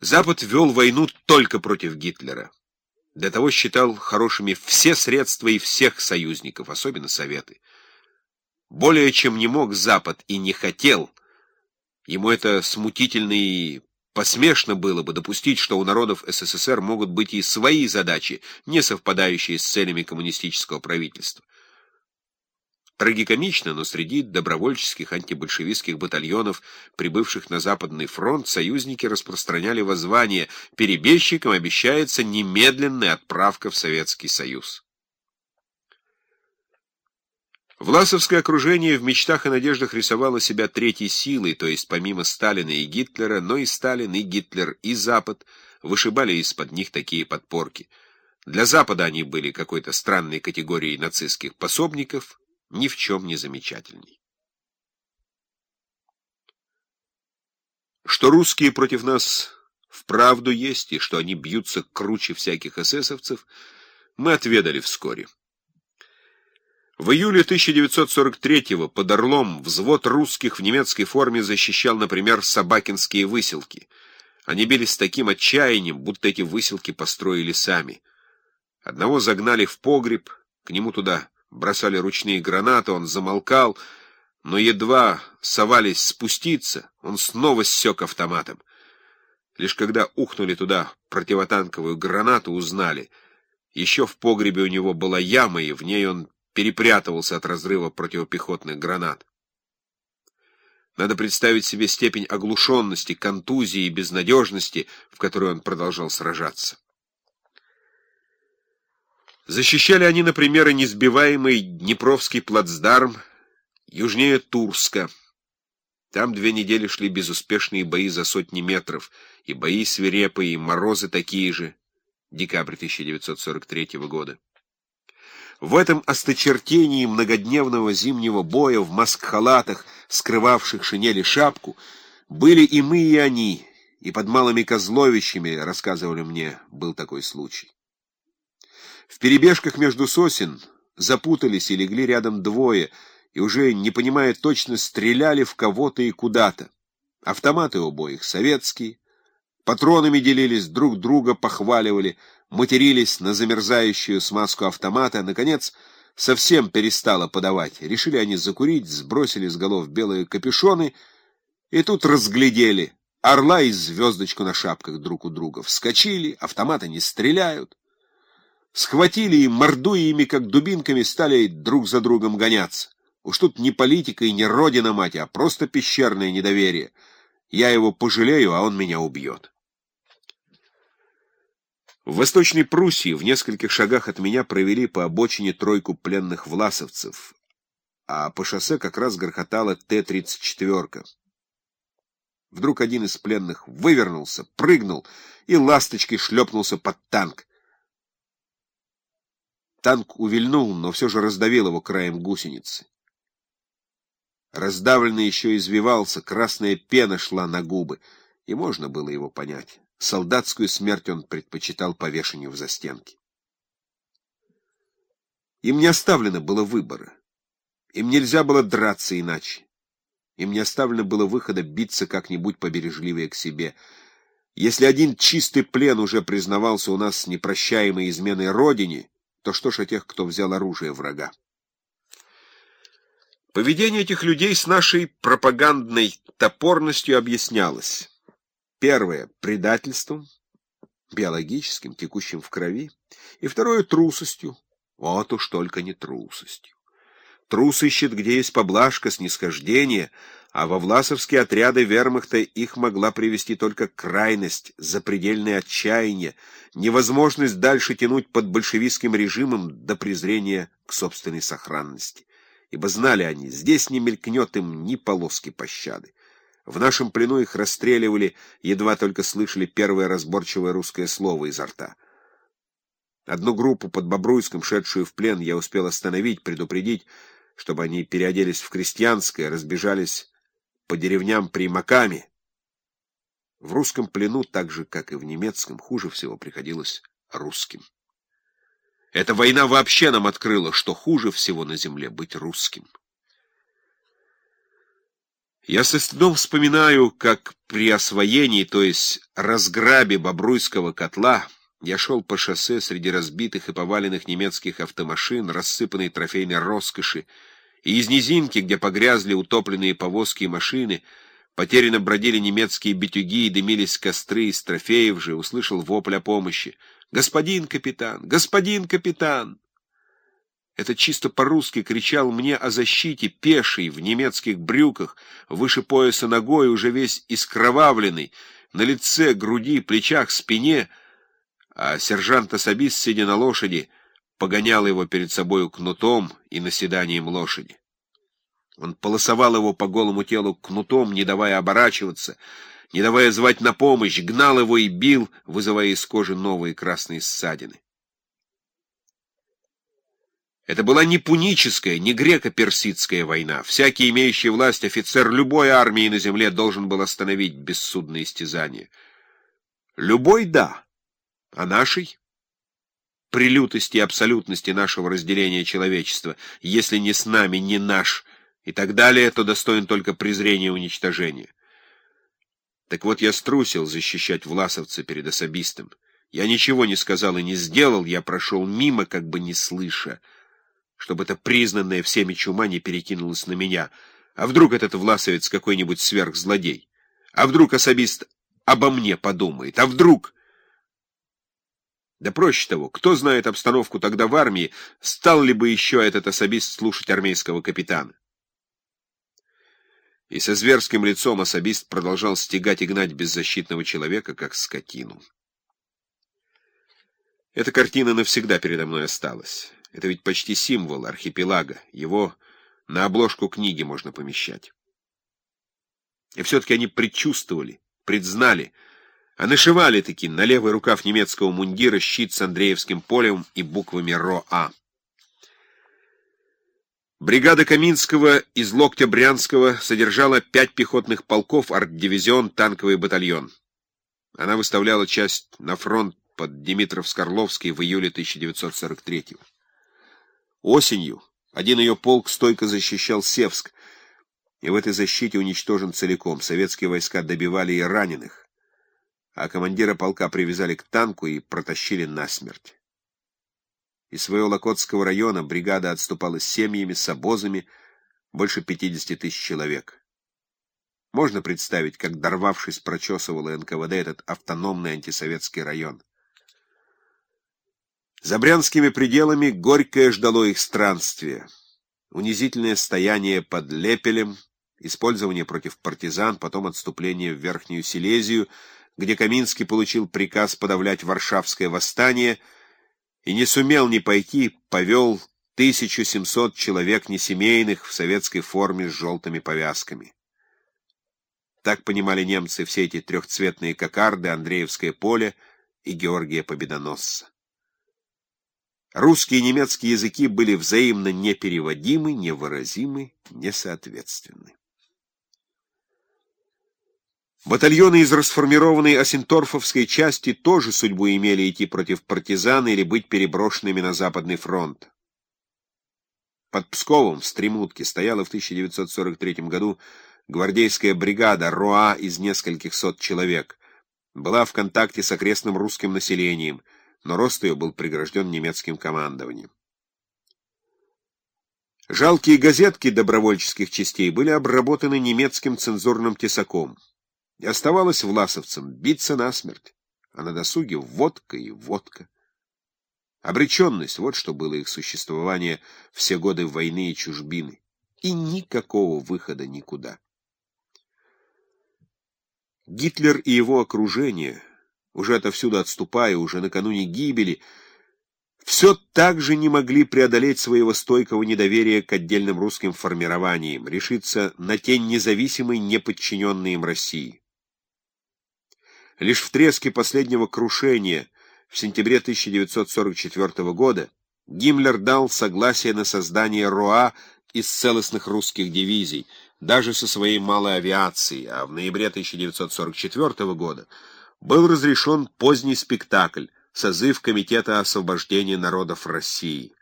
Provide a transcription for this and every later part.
Запад вел войну только против Гитлера. Для того считал хорошими все средства и всех союзников, особенно Советы. Более чем не мог Запад и не хотел. Ему это смутительно и посмешно было бы допустить, что у народов СССР могут быть и свои задачи, не совпадающие с целями коммунистического правительства. Трагикомично, но среди добровольческих антибольшевистских батальонов, прибывших на Западный фронт, союзники распространяли воззвание «Перебежчикам обещается немедленная отправка в Советский Союз». Власовское окружение в мечтах и надеждах рисовало себя третьей силой, то есть помимо Сталина и Гитлера, но и Сталин, и Гитлер, и Запад вышибали из-под них такие подпорки. Для Запада они были какой-то странной категорией нацистских пособников, ни в чем не замечательней. Что русские против нас вправду есть, и что они бьются круче всяких эсэсовцев, мы отведали вскоре. В июле 1943-го под Орлом взвод русских в немецкой форме защищал, например, Собакинские выселки. Они бились с таким отчаянием, будто эти выселки построили сами. Одного загнали в погреб, к нему туда бросали ручные гранаты, он замолкал, но едва совались спуститься, он снова ссек автоматом. Лишь когда ухнули туда противотанковую гранату, узнали. Еще в погребе у него была яма, и в ней он перепрятывался от разрыва противопехотных гранат. Надо представить себе степень оглушенности, контузии и безнадежности, в которой он продолжал сражаться. Защищали они, например, и несбиваемый Днепровский плацдарм южнее Турска. Там две недели шли безуспешные бои за сотни метров, и бои свирепые, и морозы такие же. Декабрь 1943 года. В этом осточертении многодневного зимнего боя в маскхалатах, скрывавших шинели шапку, были и мы, и они, и под Малыми Козловичами, рассказывали мне, был такой случай. В перебежках между сосен запутались и легли рядом двое, и уже, не понимая точно, стреляли в кого-то и куда-то. Автоматы обоих советские, патронами делились, друг друга похваливали — матерились на замерзающую смазку автомата, наконец, совсем перестало подавать. Решили они закурить, сбросили с голов белые капюшоны, и тут разглядели орла и звездочку на шапках друг у друга. Вскочили, автоматы не стреляют. Схватили и, мордуя ими, как дубинками, стали друг за другом гоняться. Уж тут не политика и не родина мать, а просто пещерное недоверие. Я его пожалею, а он меня убьет. В Восточной Пруссии в нескольких шагах от меня провели по обочине тройку пленных власовцев, а по шоссе как раз грохотала Т-34. Вдруг один из пленных вывернулся, прыгнул и ласточкой шлепнулся под танк. Танк увильнул, но все же раздавил его краем гусеницы. Раздавленный еще извивался, красная пена шла на губы, и можно было его понять. Солдатскую смерть он предпочитал повешению в застенке. Им не оставлено было выбора. Им нельзя было драться иначе. Им не оставлено было выхода биться как-нибудь побережливее к себе. Если один чистый плен уже признавался у нас непрощаемой изменой родине, то что ж о тех, кто взял оружие врага? Поведение этих людей с нашей пропагандной топорностью объяснялось. Первое — предательством, биологическим, текущим в крови, и второе — трусостью. Вот уж только не трусостью. Трус ищет, где есть поблажка, снисхождение, а во власовские отряды вермахта их могла привести только крайность, запредельное отчаяние, невозможность дальше тянуть под большевистским режимом до презрения к собственной сохранности. Ибо знали они, здесь не мелькнет им ни полоски пощады. В нашем плену их расстреливали, едва только слышали первое разборчивое русское слово изо рта. Одну группу под Бобруйском, шедшую в плен, я успел остановить, предупредить, чтобы они переоделись в крестьянское, разбежались по деревням примаками. В русском плену, так же, как и в немецком, хуже всего приходилось русским. Эта война вообще нам открыла, что хуже всего на земле быть русским. Я со стыдом вспоминаю, как при освоении, то есть разграбе Бобруйского котла, я шел по шоссе среди разбитых и поваленных немецких автомашин, рассыпанной трофейной роскоши, и из низинки, где погрязли утопленные повозки и машины, потерянно бродили немецкие битюги и дымились костры из трофеев же, услышал вопль о помощи. «Господин капитан! Господин капитан!» Это чисто по-русски кричал мне о защите пеший в немецких брюках, выше пояса ногой, уже весь искровавленный, на лице, груди, плечах, спине, а сержант-особист, сидя на лошади, погонял его перед собою кнутом и наседанием лошади. Он полосовал его по голому телу кнутом, не давая оборачиваться, не давая звать на помощь, гнал его и бил, вызывая из кожи новые красные ссадины. Это была не пуническая, не греко-персидская война. Всякий имеющий власть офицер любой армии на земле должен был остановить бессудное истязание. Любой — да, а нашей? При лютости и абсолютности нашего разделения человечества, если не с нами, не наш, и так далее, то достоин только презрения и уничтожения. Так вот, я струсил защищать власовца перед особистом. Я ничего не сказал и не сделал, я прошел мимо, как бы не слыша чтобы это признанная всеми чума не перекинулась на меня. А вдруг этот власовец какой-нибудь сверхзлодей? А вдруг особист обо мне подумает? А вдруг... Да проще того, кто знает обстановку тогда в армии, стал ли бы еще этот особист слушать армейского капитана? И со зверским лицом особист продолжал стегать и гнать беззащитного человека, как скотину. Эта картина навсегда передо мной осталась. Это ведь почти символ архипелага. Его на обложку книги можно помещать. И все-таки они предчувствовали, предзнали, а нашивали-таки на левый рукав немецкого мундира щит с Андреевским полем и буквами РОА. Бригада Каминского из локтя Брянского содержала пять пехотных полков, арт-дивизион, танковый батальон. Она выставляла часть на фронт под Димитров-Скорловский в июле 1943 года. Осенью один ее полк стойко защищал Севск, и в этой защите уничтожен целиком. Советские войска добивали и раненых, а командира полка привязали к танку и протащили насмерть. Из своего Локотского района бригада отступала с семьями, с обозами, больше 50 тысяч человек. Можно представить, как, дорвавшись, прочесывала НКВД этот автономный антисоветский район. За брянскими пределами горькое ждало их странствие. Унизительное стояние под Лепелем, использование против партизан, потом отступление в Верхнюю Силезию, где Каминский получил приказ подавлять Варшавское восстание и не сумел не пойти, повел 1700 человек несемейных в советской форме с желтыми повязками. Так понимали немцы все эти трехцветные кокарды, Андреевское поле и Георгия Победоносца. Русский и немецкий языки были взаимно непереводимы, невыразимы, несоответственны. Батальоны из расформированной Осенторфовской части тоже судьбу имели идти против партизан или быть переброшенными на Западный фронт. Под Псковом в Стремутке стояла в 1943 году гвардейская бригада РОА из нескольких сот человек. Была в контакте с окрестным русским населением – но рост ее был прегражден немецким командованием. Жалкие газетки добровольческих частей были обработаны немецким цензурным тесаком. И оставалось власовцам биться насмерть, а на досуге водка и водка. Обреченность — вот что было их существование все годы войны и чужбины. И никакого выхода никуда. Гитлер и его окружение — уже отовсюду отступая, уже накануне гибели, все так же не могли преодолеть своего стойкого недоверия к отдельным русским формированиям, решиться на тень независимой, неподчиненной им России. Лишь в треске последнего крушения в сентябре 1944 года Гиммлер дал согласие на создание РОА из целостных русских дивизий, даже со своей малой авиацией, а в ноябре 1944 года был разрешен поздний спектакль «Созыв Комитета освобождения народов России».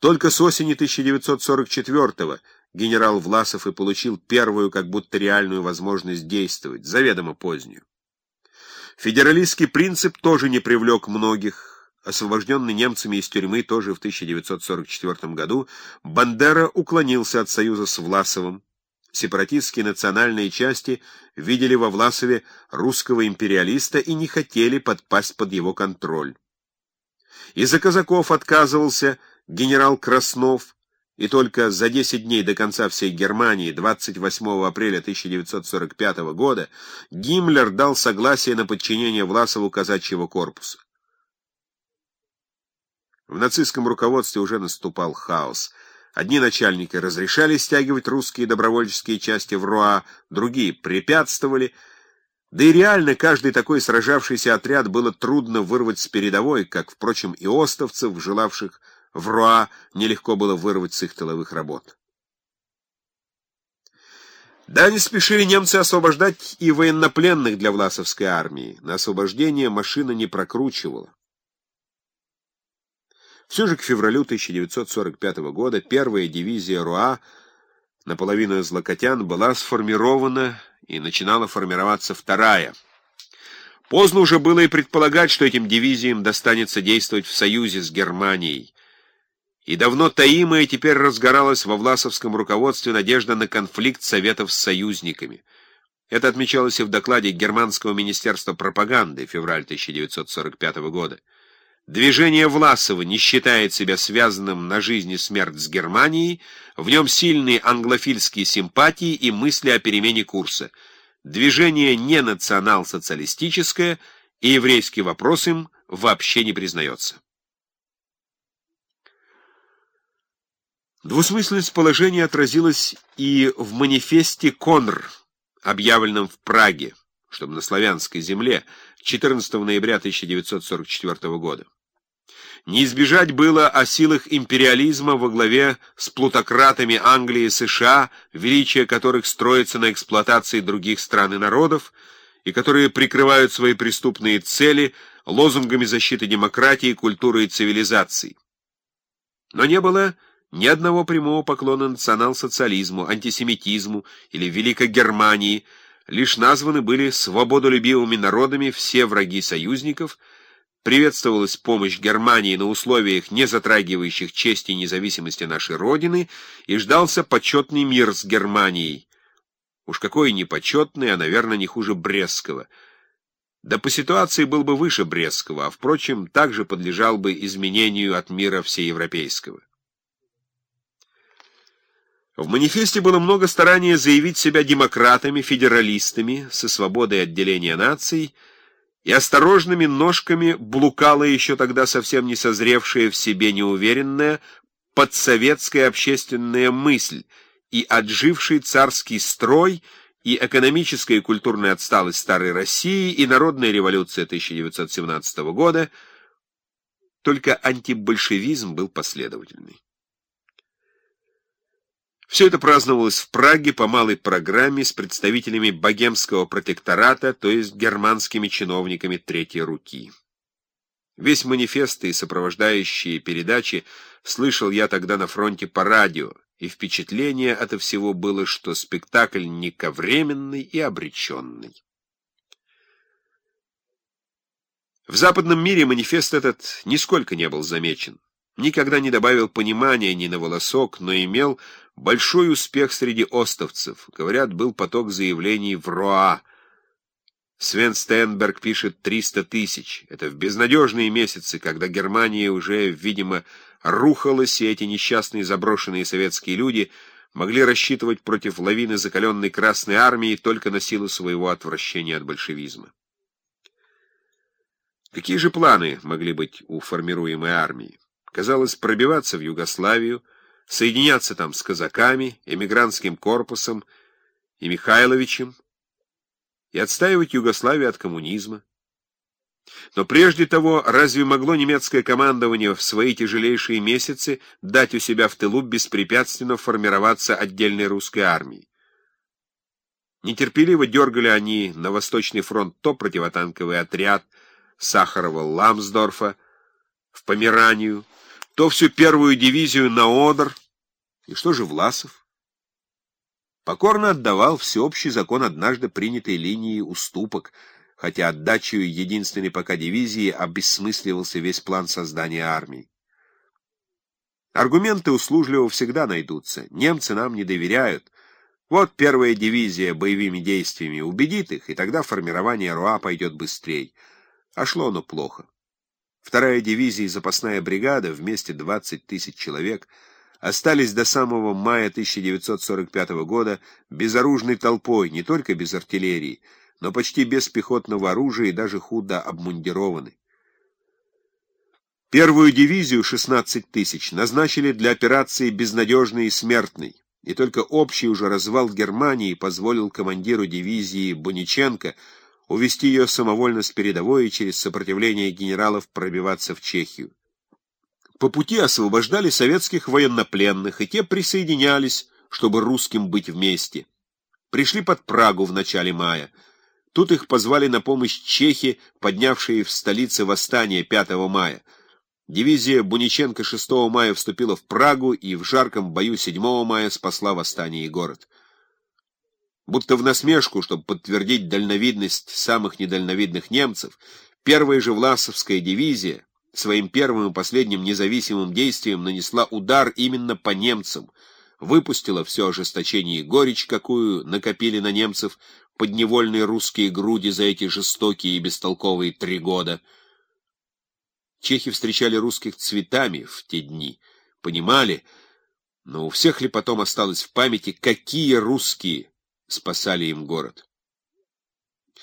Только с осени 1944-го генерал Власов и получил первую как будто реальную возможность действовать, заведомо позднюю. Федералистский принцип тоже не привлек многих. Освобожденный немцами из тюрьмы тоже в 1944 году, Бандера уклонился от союза с Власовым. Сепаратистские национальные части видели во Власове русского империалиста и не хотели подпасть под его контроль. Из-за казаков отказывался генерал Краснов, и только за 10 дней до конца всей Германии, 28 апреля 1945 года, Гиммлер дал согласие на подчинение Власову казачьего корпуса. В нацистском руководстве уже наступал хаос. Одни начальники разрешали стягивать русские добровольческие части в Руа, другие препятствовали — да и реально каждый такой сражавшийся отряд было трудно вырвать с передовой, как, впрочем, и остовцев, желавших в Руа, нелегко было вырвать с их тыловых работ. Да, не спешили немцы освобождать и военнопленных для Власовской армии. На освобождение машина не прокручивала. Все же к февралю 1945 года первая дивизия РУА, наполовину из локотян, была сформирована и начинала формироваться вторая. Поздно уже было и предполагать, что этим дивизиям достанется действовать в союзе с Германией. И давно таимая теперь разгоралась во власовском руководстве надежда на конфликт Советов с союзниками. Это отмечалось и в докладе Германского министерства пропаганды февраль 1945 года. Движение Власова не считает себя связанным на жизнь и смерть с Германией, в нем сильные англофильские симпатии и мысли о перемене курса. Движение не национал-социалистическое, и еврейский вопрос им вообще не признается. Двусмысленность положения отразилась и в манифесте Конр, объявленном в Праге, чтобы на славянской земле, 14 ноября 1944 года. Не избежать было о силах империализма во главе с плутократами Англии и США, величие которых строится на эксплуатации других стран и народов, и которые прикрывают свои преступные цели лозунгами защиты демократии, культуры и цивилизации. Но не было ни одного прямого поклона национал-социализму, антисемитизму или Великой Германии, лишь названы были свободолюбивыми народами все враги союзников – приветствовалась помощь Германии на условиях, не затрагивающих чести и независимости нашей Родины, и ждался почетный мир с Германией. Уж какой непочетный, а, наверное, не хуже Брестского. Да по ситуации был бы выше Брестского, а, впрочем, также подлежал бы изменению от мира всеевропейского. В манифесте было много старания заявить себя демократами, федералистами, со свободой отделения наций, и осторожными ножками блукала еще тогда совсем не созревшая в себе неуверенная подсоветская общественная мысль и отживший царский строй, и экономическая и культурная отсталость старой России, и народная революция 1917 года, только антибольшевизм был последовательный. Все это праздновалось в Праге по малой программе с представителями богемского протектората, то есть германскими чиновниками третьей руки. Весь манифест и сопровождающие передачи слышал я тогда на фронте по радио, и впечатление от всего было, что спектакль нековременный и обреченный. В западном мире манифест этот нисколько не был замечен никогда не добавил понимания ни на волосок, но имел большой успех среди остовцев. Говорят, был поток заявлений в Роа. Свен Стенберг пишет 300 тысяч. Это в безнадежные месяцы, когда Германия уже, видимо, рухалась, и эти несчастные заброшенные советские люди могли рассчитывать против лавины закаленной Красной Армии только на силу своего отвращения от большевизма. Какие же планы могли быть у формируемой армии? Казалось, пробиваться в Югославию, соединяться там с казаками, эмигрантским корпусом и Михайловичем и отстаивать Югославию от коммунизма. Но прежде того, разве могло немецкое командование в свои тяжелейшие месяцы дать у себя в тылу беспрепятственно формироваться отдельной русской армии? Нетерпеливо дергали они на Восточный фронт то противотанковый отряд Сахарова-Ламсдорфа в Померанию, то всю первую дивизию на Одер. И что же Власов? покорно отдавал всеобщий закон однажды принятой линии уступок, хотя отдачу единственной пока дивизии обессмысливался весь план создания армии. Аргументы услужливо всегда найдутся. Немцы нам не доверяют. Вот первая дивизия боевыми действиями убедит их, и тогда формирование РУА пойдет быстрее. А шло оно плохо. Вторая дивизия и запасная бригада, вместе 20 тысяч человек, остались до самого мая 1945 года безоружной толпой, не только без артиллерии, но почти без пехотного оружия и даже худо обмундированы. Первую дивизию, 16 тысяч, назначили для операции «Безнадежный и смертный», и только общий уже развал Германии позволил командиру дивизии Буниченко увести ее самовольно с передовой и через сопротивление генералов пробиваться в Чехию. По пути освобождали советских военнопленных, и те присоединялись, чтобы русским быть вместе. Пришли под Прагу в начале мая. Тут их позвали на помощь чехи, поднявшие в столице восстание 5 мая. Дивизия Буниченко 6 мая вступила в Прагу и в жарком бою 7 мая спасла восстание и город. Будто в насмешку, чтобы подтвердить дальновидность самых недальновидных немцев, первая же Власовская дивизия своим первым и последним независимым действием нанесла удар именно по немцам, выпустила все ожесточение и горечь, какую накопили на немцев подневольные русские груди за эти жестокие и бестолковые три года. Чехи встречали русских цветами в те дни, понимали, но у всех ли потом осталось в памяти, какие русские спасали им город.